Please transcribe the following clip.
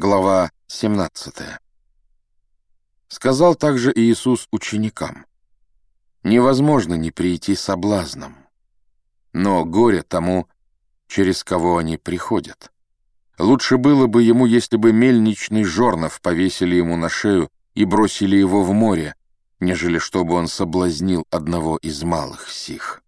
Глава 17. Сказал также Иисус ученикам, «Невозможно не прийти соблазном, но горе тому, через кого они приходят. Лучше было бы ему, если бы мельничный жорнов повесили ему на шею и бросили его в море, нежели чтобы он соблазнил одного из малых сих».